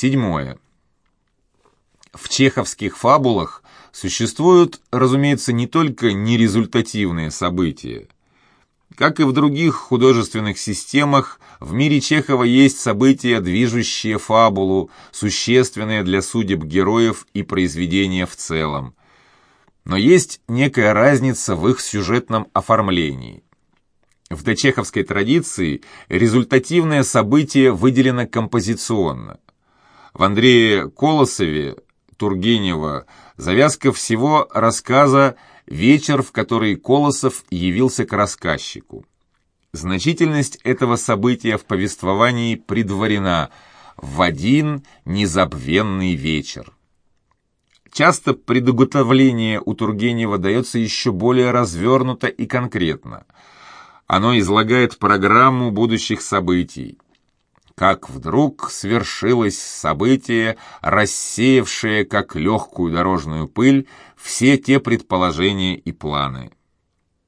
Седьмое. В чеховских фабулах существуют, разумеется, не только нерезультативные события. Как и в других художественных системах, в мире Чехова есть события, движущие фабулу, существенные для судеб героев и произведения в целом. Но есть некая разница в их сюжетном оформлении. В дочеховской традиции результативное событие выделено композиционно. В Андрее Колосове Тургенева завязка всего рассказа «Вечер, в который Колосов явился к рассказчику». Значительность этого события в повествовании предварена в один незабвенный вечер. Часто предуготовление у Тургенева дается еще более развернуто и конкретно. Оно излагает программу будущих событий как вдруг свершилось событие, рассеявшее, как легкую дорожную пыль, все те предположения и планы.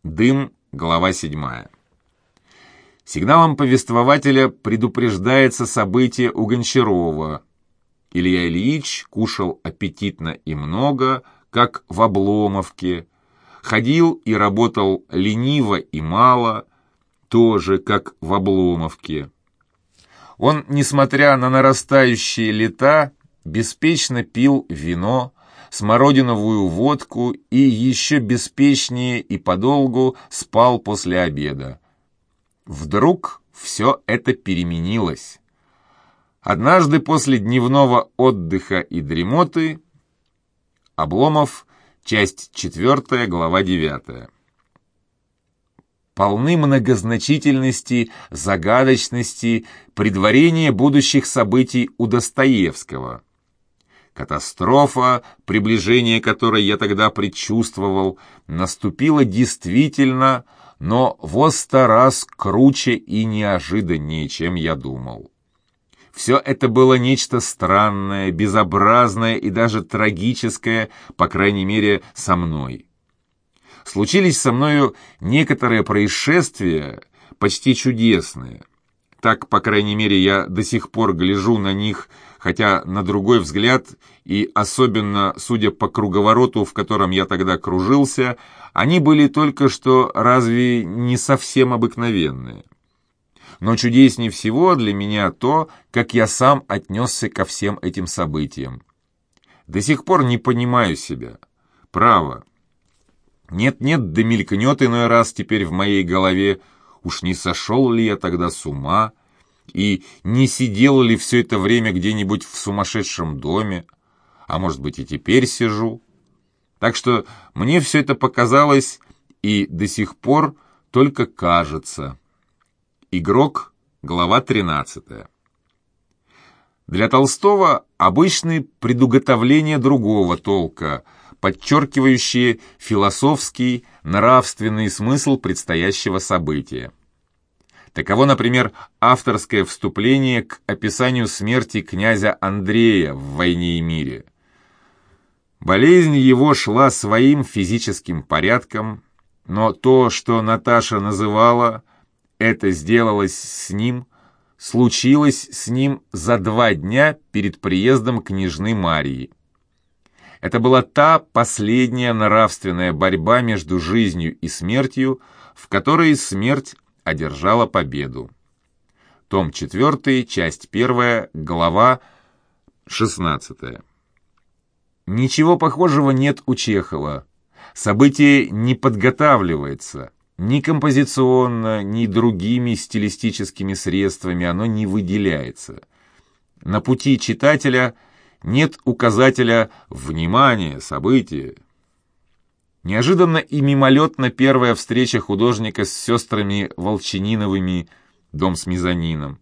Дым, глава 7. Сигналом повествователя предупреждается событие у Гончарова. Илья Ильич кушал аппетитно и много, как в Обломовке, ходил и работал лениво и мало, тоже как в Обломовке. Он, несмотря на нарастающие лета, беспечно пил вино, смородиновую водку и еще беспечнее и подолгу спал после обеда. Вдруг все это переменилось. Однажды после дневного отдыха и дремоты Обломов, часть 4, глава 9 полны многозначительности, загадочности, предварения будущих событий у Достоевского. Катастрофа, приближение которой я тогда предчувствовал, наступила действительно, но во сто раз круче и неожиданнее, чем я думал. Все это было нечто странное, безобразное и даже трагическое, по крайней мере, со мной случились со мною некоторые происшествия, почти чудесные. Так, по крайней мере, я до сих пор гляжу на них, хотя на другой взгляд, и особенно, судя по круговороту, в котором я тогда кружился, они были только что разве не совсем обыкновенные. Но чудеснее всего для меня то, как я сам отнесся ко всем этим событиям. До сих пор не понимаю себя. Право, нет-нет, да мелькнет иной раз теперь в моей голове, уж не сошел ли я тогда с ума, и не сидел ли все это время где-нибудь в сумасшедшем доме, а может быть и теперь сижу. Так что мне все это показалось и до сих пор только кажется. Игрок, глава 13. Для Толстого обычны предуготовления другого толка – подчеркивающие философский, нравственный смысл предстоящего события. Таково, например, авторское вступление к описанию смерти князя Андрея в «Войне и мире». Болезнь его шла своим физическим порядком, но то, что Наташа называла «это сделалось с ним», случилось с ним за два дня перед приездом княжны Марии. Это была та последняя нравственная борьба между жизнью и смертью, в которой смерть одержала победу. Том 4, часть 1, глава 16. Ничего похожего нет у Чехова. Событие не подготавливается. Ни композиционно, ни другими стилистическими средствами оно не выделяется. На пути читателя – нет указателя «Внимание! Событие!». Неожиданно и мимолетно первая встреча художника с сестрами Волчининовыми, дом с мезонином.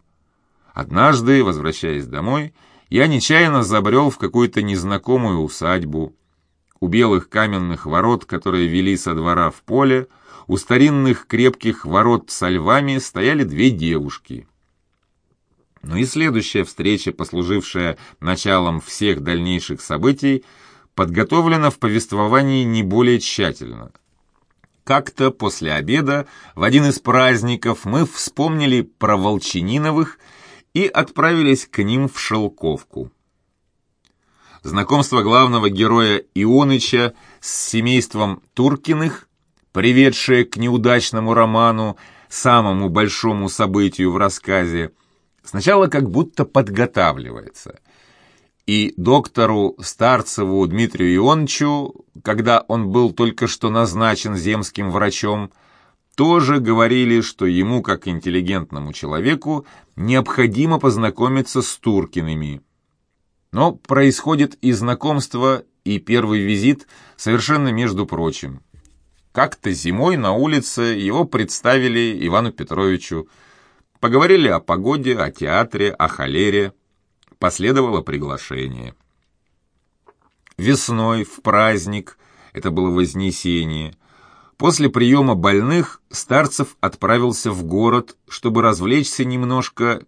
Однажды, возвращаясь домой, я нечаянно забрел в какую-то незнакомую усадьбу. У белых каменных ворот, которые вели со двора в поле, у старинных крепких ворот со львами стояли две девушки — но и следующая встреча, послужившая началом всех дальнейших событий, подготовлена в повествовании не более тщательно. Как-то после обеда, в один из праздников, мы вспомнили про Волчининовых и отправились к ним в Шелковку. знакомство главного героя Ионыча с семейством Туркиных, приведшее к неудачному роману, самому большому событию в рассказе, сначала как будто подготавливается. И доктору Старцеву Дмитрию Ионовичу, когда он был только что назначен земским врачом, тоже говорили, что ему, как интеллигентному человеку, необходимо познакомиться с Туркиными. Но происходит и знакомство, и первый визит совершенно между прочим. Как-то зимой на улице его представили Ивану Петровичу. Поговорили о погоде, о театре, о холере. Последовало приглашение. Весной, в праздник, это было Вознесение, после приема больных Старцев отправился в город, чтобы развлечься немножко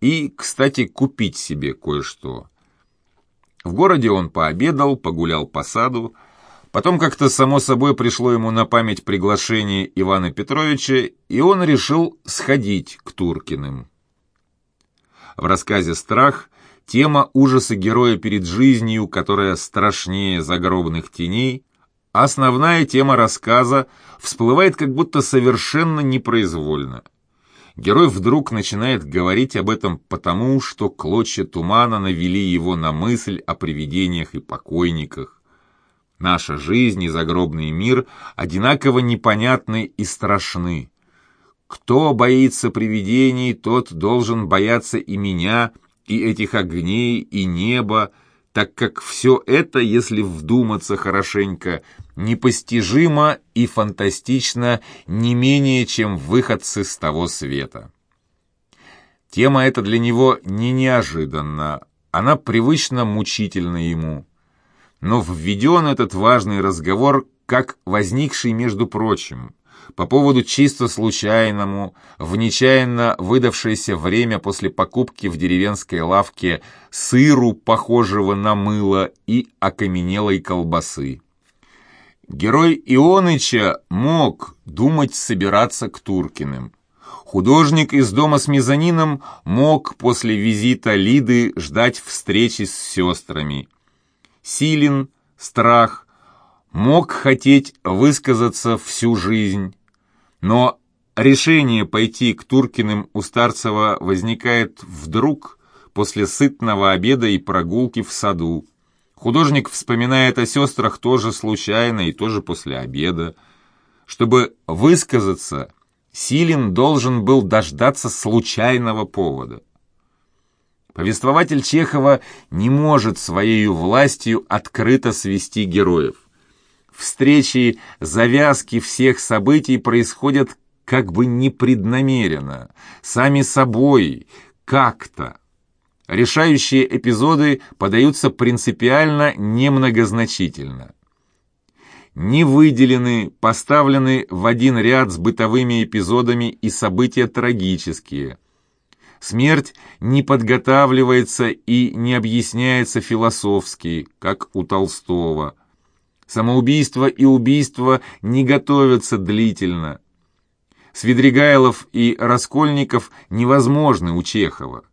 и, кстати, купить себе кое-что. В городе он пообедал, погулял по саду, Потом как-то само собой пришло ему на память приглашение Ивана Петровича, и он решил сходить к Туркиным. В рассказе «Страх» тема ужаса героя перед жизнью, которая страшнее загробных теней, основная тема рассказа всплывает как будто совершенно непроизвольно. Герой вдруг начинает говорить об этом потому, что клочья тумана навели его на мысль о привидениях и покойниках. Наша жизнь и загробный мир одинаково непонятны и страшны. Кто боится привидений, тот должен бояться и меня, и этих огней, и неба, так как все это, если вдуматься хорошенько, непостижимо и фантастично не менее, чем выходцы с того света. Тема эта для него не неожиданна, она привычно мучительна ему но введен этот важный разговор как возникший, между прочим, по поводу чисто случайному, в нечаянно выдавшееся время после покупки в деревенской лавке сыру, похожего на мыло, и окаменелой колбасы. Герой Ионыча мог думать собираться к Туркиным. Художник из дома с мезонином мог после визита Лиды ждать встречи с сестрами. Силен, страх, мог хотеть высказаться всю жизнь. Но решение пойти к Туркиным у Старцева возникает вдруг после сытного обеда и прогулки в саду. Художник вспоминает о сестрах тоже случайно и тоже после обеда. Чтобы высказаться, Силин должен был дождаться случайного повода. Повествователь Чехова не может своей властью открыто свести героев. Встречи, завязки всех событий происходят как бы непреднамеренно, сами собой, как-то. Решающие эпизоды подаются принципиально немногозначительно. Не выделены, поставлены в один ряд с бытовыми эпизодами и события трагические – Смерть не подготавливается и не объясняется философски, как у Толстого. Самоубийство и убийство не готовятся длительно. Свидригайлов и Раскольников невозможны у Чехова.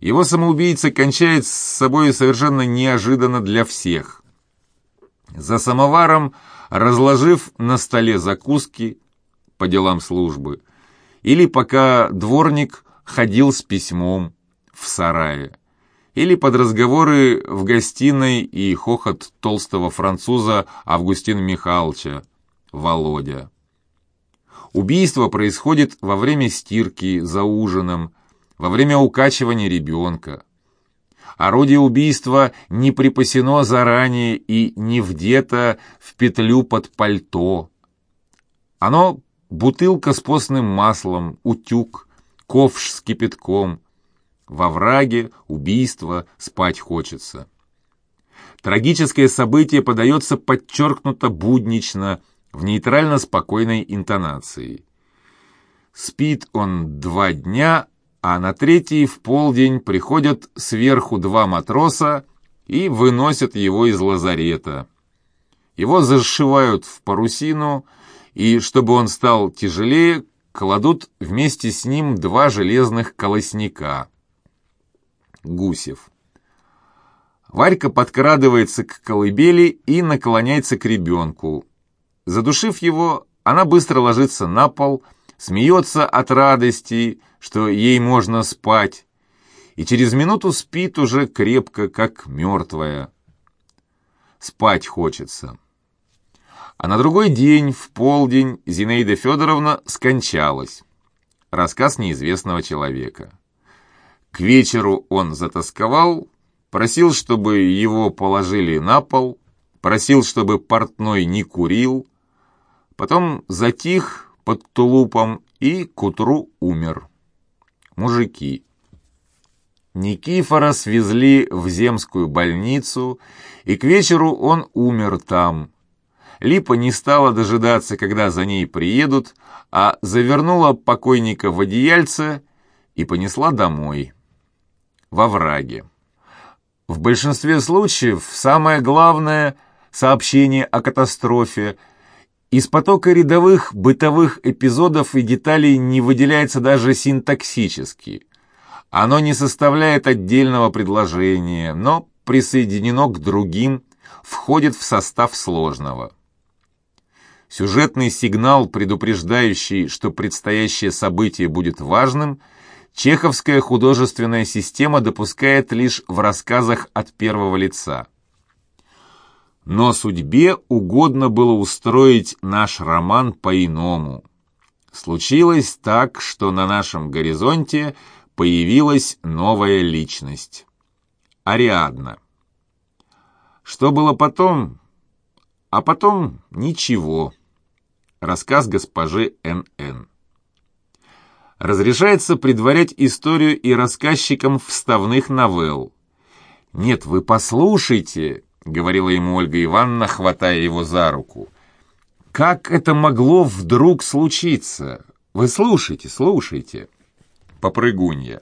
Его самоубийца кончает с собой совершенно неожиданно для всех. За самоваром, разложив на столе закуски по делам службы, или пока дворник ходил с письмом в сарае. Или под разговоры в гостиной и хохот толстого француза Августина Михайловича, Володя. Убийство происходит во время стирки, за ужином, во время укачивания ребенка. Орудие убийства не припасено заранее и не вдето в петлю под пальто. Оно бутылка с постным маслом, утюг, ковш с кипятком. Во враге убийство, спать хочется. Трагическое событие подается подчеркнуто буднично, в нейтрально-спокойной интонации. Спит он два дня, а на третий в полдень приходят сверху два матроса и выносят его из лазарета. Его зашивают в парусину, и, чтобы он стал тяжелее, кладут вместе с ним два железных колосника. Гусев. Варька подкрадывается к колыбели и наклоняется к ребенку. Задушив его, она быстро ложится на пол, смеется от радости, что ей можно спать, и через минуту спит уже крепко, как мертвая. Спать хочется. А на другой день, в полдень, Зинаида Федоровна скончалась. Рассказ неизвестного человека. К вечеру он затасковал, просил, чтобы его положили на пол, просил, чтобы портной не курил, потом затих под тулупом и к утру умер. Мужики. Никифора свезли в земскую больницу, и к вечеру он умер там. Липа не стала дожидаться, когда за ней приедут, а завернула покойника в одеяльце и понесла домой, во враге. В большинстве случаев самое главное сообщение о катастрофе из потока рядовых бытовых эпизодов и деталей не выделяется даже синтаксически – оно не составляет отдельного предложения, но присоединено к другим, входит в состав сложного. Сюжетный сигнал, предупреждающий, что предстоящее событие будет важным, чеховская художественная система допускает лишь в рассказах от первого лица. Но судьбе угодно было устроить наш роман по-иному. Случилось так, что на нашем горизонте – появилась новая личность. Ариадна. Что было потом? А потом ничего. Рассказ госпожи Н.Н. Разрешается предварять историю и рассказчикам вставных новелл. «Нет, вы послушайте», — говорила ему Ольга Ивановна, хватая его за руку. «Как это могло вдруг случиться? Вы слушайте, слушайте» попрыгунья.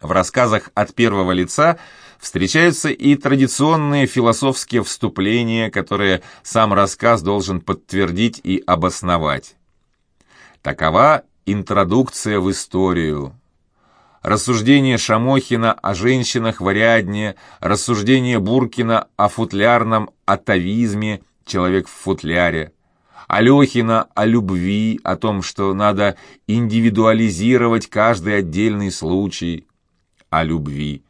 В рассказах от первого лица встречаются и традиционные философские вступления, которые сам рассказ должен подтвердить и обосновать. Такова интродукция в историю. Рассуждение Шамохина о женщинах в Ариадне, рассуждение Буркина о футлярном атовизме «Человек в футляре», Алехина о любви, о том, что надо индивидуализировать каждый отдельный случай, о любви.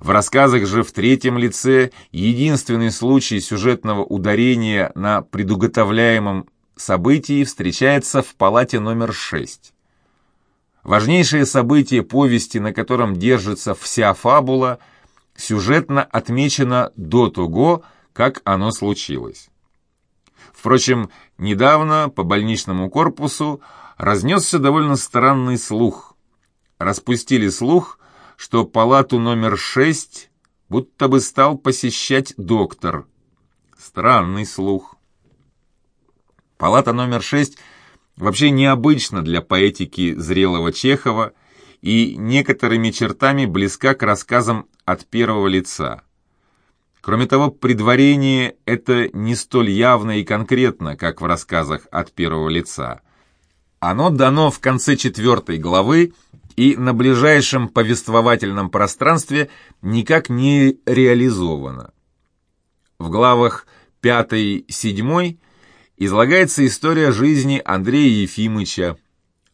В рассказах же в третьем лице единственный случай сюжетного ударения на предуготовляемом событии встречается в палате номер 6. Важнейшее событие повести, на котором держится вся фабула, сюжетно отмечено до того, как оно случилось. Впрочем, недавно по больничному корпусу разнесся довольно странный слух. Распустили слух, что палату номер шесть будто бы стал посещать доктор. Странный слух. Палата номер шесть вообще необычна для поэтики зрелого Чехова и некоторыми чертами близка к рассказам от первого лица. Кроме того, предварение это не столь явно и конкретно, как в рассказах от первого лица. Оно дано в конце четвертой главы и на ближайшем повествовательном пространстве никак не реализовано. В главах 5-7 излагается история жизни Андрея Ефимыча,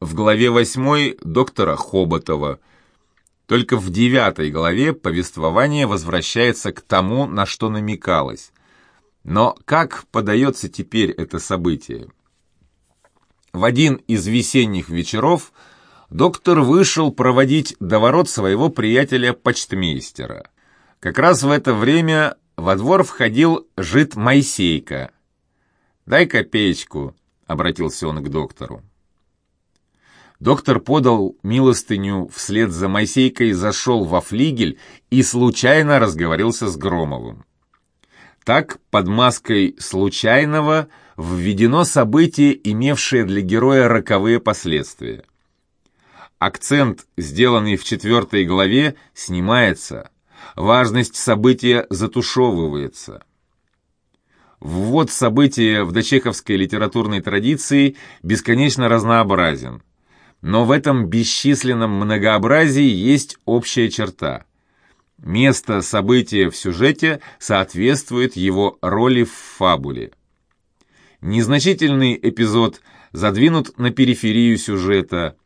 в главе 8 доктора Хоботова – только в девятой главе повествование возвращается к тому, на что намекалось. Но как подается теперь это событие? В один из весенних вечеров доктор вышел проводить до ворот своего приятеля-почтмейстера. Как раз в это время во двор входил жид Моисейка. «Дай копеечку», — обратился он к доктору. Доктор подал милостыню вслед за Моисейкой, зашел во флигель и случайно разговорился с Громовым. Так, под маской случайного, введено событие, имевшее для героя роковые последствия. Акцент, сделанный в четвертой главе, снимается, важность события затушевывается. Ввод события в дочеховской литературной традиции бесконечно разнообразен – но в этом бесчисленном многообразии есть общая черта. Место события в сюжете соответствует его роли в фабуле. Незначительный эпизод задвинут на периферию сюжета,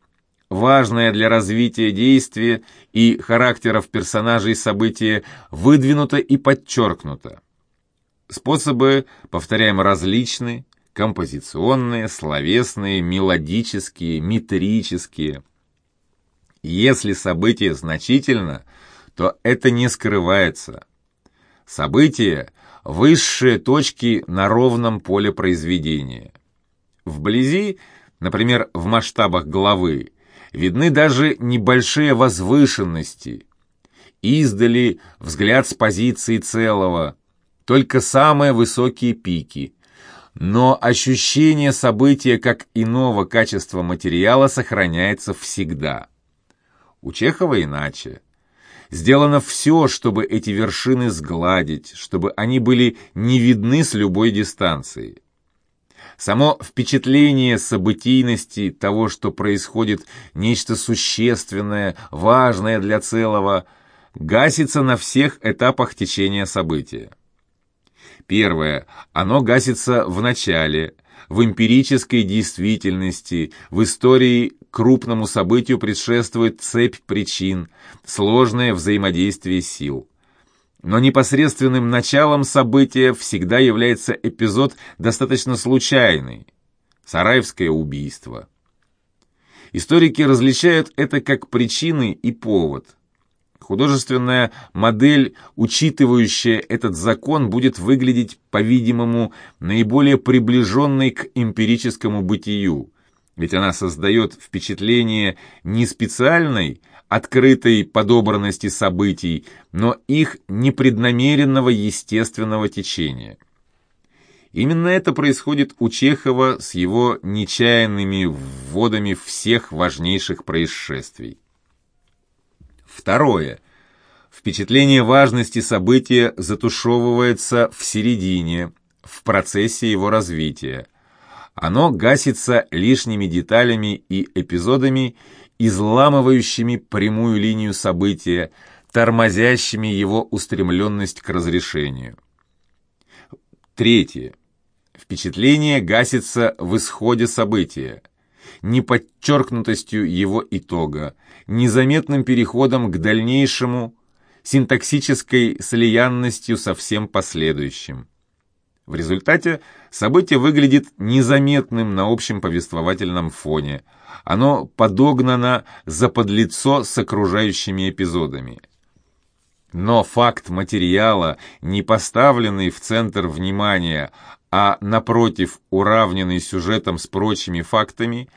важное для развития действия и характеров персонажей события выдвинуто и подчеркнуто. Способы, повторяем, различны, композиционные, словесные, мелодические, метрические. Если событие значительно – то это не скрывается. События – высшие точки на ровном поле произведения. Вблизи, например, в масштабах главы, видны даже небольшие возвышенности. Издали взгляд с позиции целого, только самые высокие пики. Но ощущение события как иного качества материала сохраняется всегда. У Чехова иначе. Сделано все, чтобы эти вершины сгладить, чтобы они были не видны с любой дистанции. Само впечатление событийности того, что происходит нечто существенное, важное для целого, гасится на всех этапах течения события. Первое. Оно гасится в начале, в эмпирической действительности, в истории крупному событию предшествует цепь причин, сложное взаимодействие сил. Но непосредственным началом события всегда является эпизод достаточно случайный – Сараевское убийство. Историки различают это как причины и повод. Художественная модель, учитывающая этот закон, будет выглядеть, по-видимому, наиболее приближенной к эмпирическому бытию, ведь она создает впечатление не специальной, открытой подобранности событий, но их непреднамеренного естественного течения. Именно это происходит у Чехова с его нечаянными вводами всех важнейших происшествий. Второе. Впечатление важности события затушевывается в середине, в процессе его развития. Оно гасится лишними деталями и эпизодами, изламывающими прямую линию события, тормозящими его устремленность к разрешению. Третье. Впечатление гасится в исходе события неподчеркнутостью его итога, незаметным переходом к дальнейшему, синтаксической слиянностью со всем последующим. В результате событие выглядит незаметным на общем повествовательном фоне. Оно подогнано за подлицо с окружающими эпизодами. Но факт материала, не поставленный в центр внимания, а, напротив, уравненный сюжетом с прочими фактами,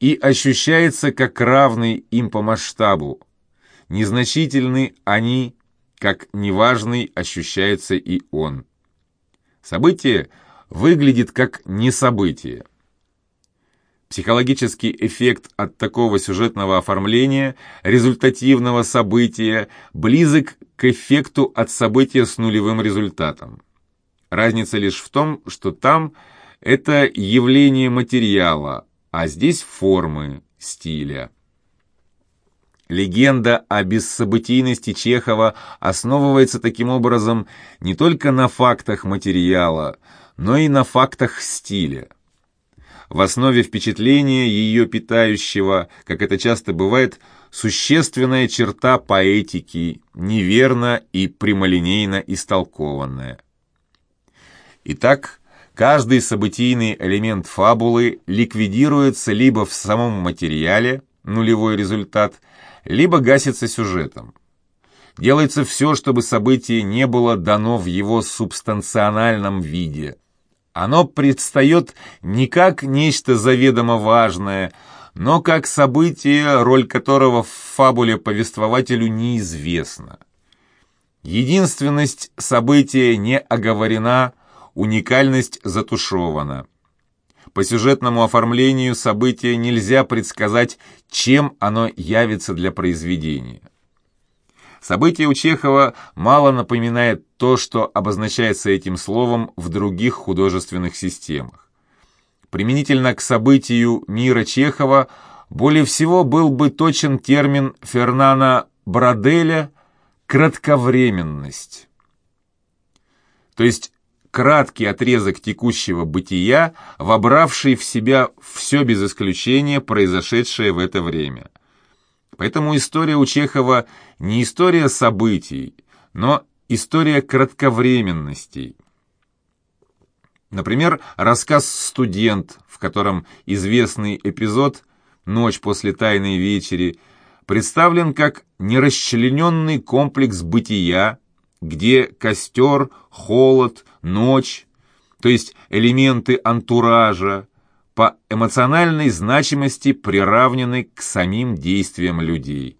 и ощущается как равный им по масштабу. Незначительны они, как неважный ощущается и он. Событие выглядит как несобытие. Психологический эффект от такого сюжетного оформления результативного события близок к эффекту от события с нулевым результатом. Разница лишь в том, что там это явление материала, а здесь формы, стиля. Легенда о бессобытийности Чехова основывается таким образом не только на фактах материала, но и на фактах стиля. В основе впечатления ее питающего, как это часто бывает, существенная черта поэтики, неверно и прямолинейно истолкованная. Итак, каждый событийный элемент фабулы ликвидируется либо в самом материале, нулевой результат, либо гасится сюжетом. Делается все, чтобы событие не было дано в его субстанциональном виде. Оно предстает не как нечто заведомо важное, но как событие, роль которого в фабуле повествователю неизвестна. Единственность события не оговорена, уникальность затушевана. По сюжетному оформлению события нельзя предсказать, чем оно явится для произведения. Событие у Чехова мало напоминает то, что обозначается этим словом в других художественных системах. Применительно к событию мира Чехова более всего был бы точен термин Фернана Браделя кратковременность. То есть краткий отрезок текущего бытия, вобравший в себя все без исключения произошедшее в это время. Поэтому история у Чехова не история событий, но история кратковременностей. Например, рассказ «Студент», в котором известный эпизод «Ночь после тайной вечери» представлен как нерасчлененный комплекс бытия, где костер, холод, ночь, то есть элементы антуража, по эмоциональной значимости приравнены к самим действиям людей.